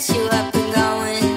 get you up and going.